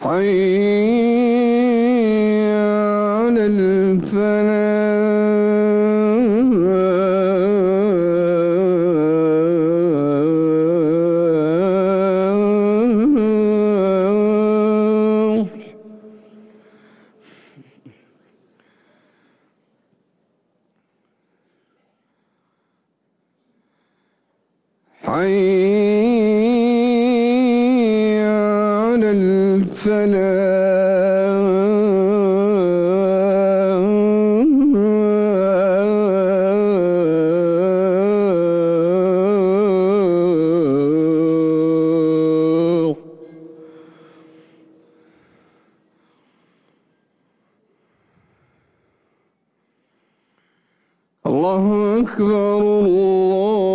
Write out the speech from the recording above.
حي على الفلاح. حي الله أكبر الله